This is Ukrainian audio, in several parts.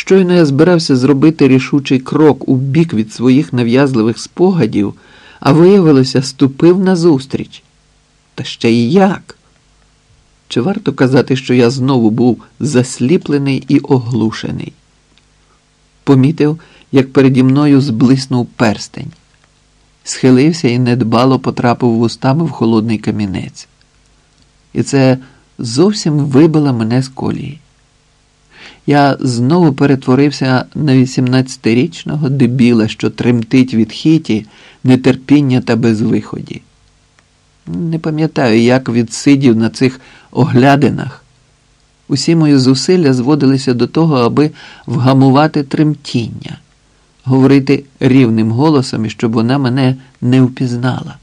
Щойно я збирався зробити рішучий крок у бік від своїх нав'язливих спогадів, а виявилося, ступив назустріч. Та ще й як? Чи варто казати, що я знову був засліплений і оглушений? Помітив, як переді мною зблиснув перстень, схилився і недбало потрапив вустами в холодний камінець. І це зовсім вибило мене з колії. Я знову перетворився на 18-річного дебіла, що тремтить від хіті, нетерпіння та безвиході. Не пам'ятаю, як відсидів на цих оглядинах. Усі мої зусилля зводилися до того, аби вгамувати тремтіння, говорити рівним голосом, і щоб вона мене не впізнала.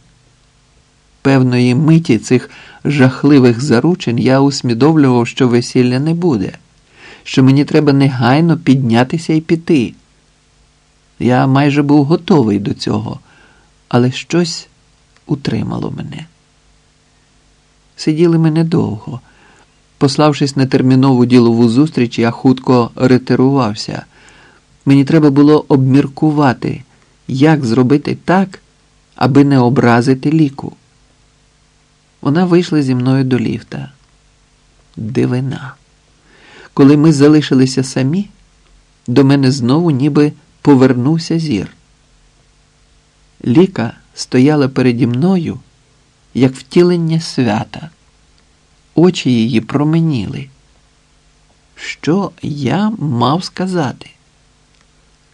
Певної миті цих жахливих заручень я усмідовлював, що весілля не буде, що мені треба негайно піднятися і піти. Я майже був готовий до цього, але щось утримало мене. Сиділи ми недовго. Пославшись на термінову ділову зустріч, я хутко ретирувався. Мені треба було обміркувати, як зробити так, аби не образити ліку. Вона вийшла зі мною до ліфта. Дивина. Коли ми залишилися самі, до мене знову ніби повернувся зір. Ліка стояла переді мною, як втілення свята. Очі її променіли. Що я мав сказати?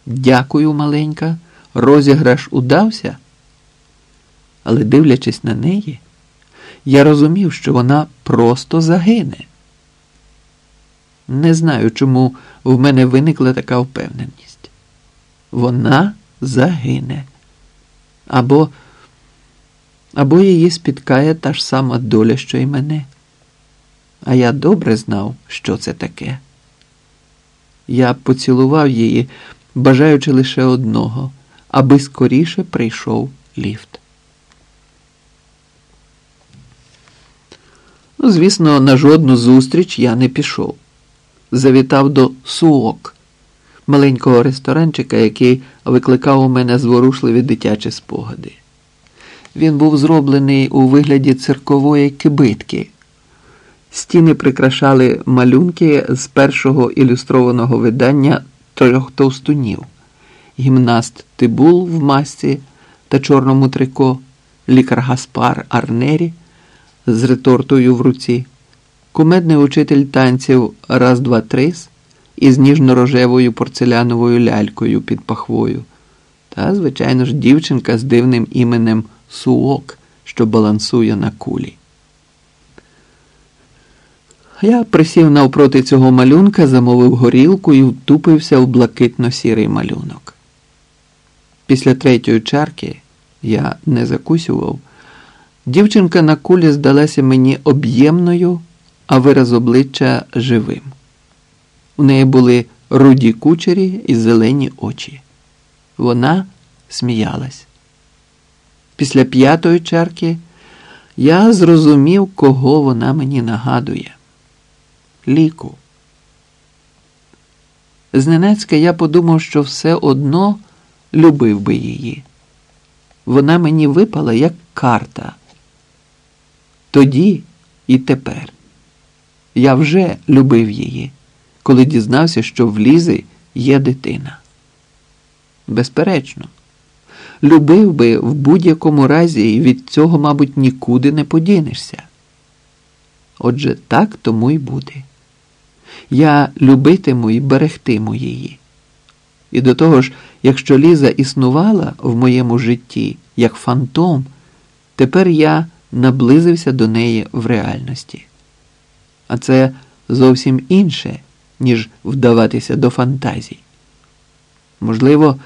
Дякую, маленька, розіграш удався. Але дивлячись на неї, я розумів, що вона просто загине. Не знаю, чому в мене виникла така впевненість. Вона загине. Або, або її спіткає та ж сама доля, що й мене. А я добре знав, що це таке. Я поцілував її, бажаючи лише одного, аби скоріше прийшов ліфт. Ну, звісно, на жодну зустріч я не пішов. Завітав до Суок, маленького ресторанчика, який викликав у мене зворушливі дитячі спогади. Він був зроблений у вигляді циркової кибитки. Стіни прикрашали малюнки з першого ілюстрованого видання трьох товстунів: гімнаст Тибул в масці та чорному трико, лікар Гаспар Арнері з ретортою в руці, кумедний учитель танців раз два трис із ніжно-рожевою порцеляновою лялькою під пахвою, та, звичайно ж, дівчинка з дивним іменем Суок, що балансує на кулі. Я присів навпроти цього малюнка, замовив горілку і втупився в блакитно-сірий малюнок. Після третьої чарки я не закусював. Дівчинка на кулі здалася мені об'ємною, а вираз обличчя живим. У неї були руді кучері і зелені очі. Вона сміялась. Після п'ятої чарки я зрозумів, кого вона мені нагадує. Ліку. Зненацька я подумав, що все одно любив би її. Вона мені випала як карта. Тоді і тепер. Я вже любив її, коли дізнався, що в Лізи є дитина. Безперечно, любив би в будь-якому разі і від цього, мабуть, нікуди не подінешся. Отже, так тому й буде. Я любитиму і берегтиму її. І до того ж, якщо Ліза існувала в моєму житті як фантом, тепер я наблизився до неї в реальності. А це зовсім інше, ніж вдаватися до фантазій. Можливо,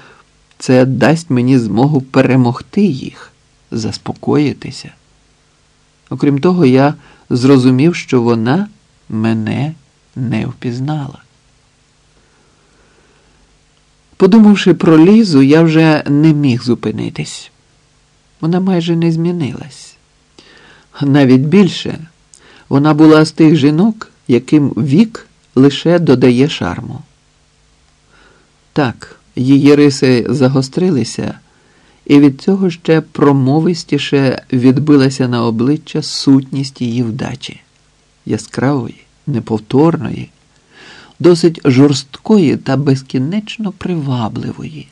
це дасть мені змогу перемогти їх, заспокоїтися. Окрім того, я зрозумів, що вона мене не впізнала. Подумавши про Лізу, я вже не міг зупинитись. Вона майже не змінилась. Навіть більше, вона була з тих жінок, яким вік лише додає шарму. Так, її риси загострилися, і від цього ще промовистіше відбилася на обличчя сутність її вдачі яскравої, неповторної, досить жорсткої та безкінечно привабливої.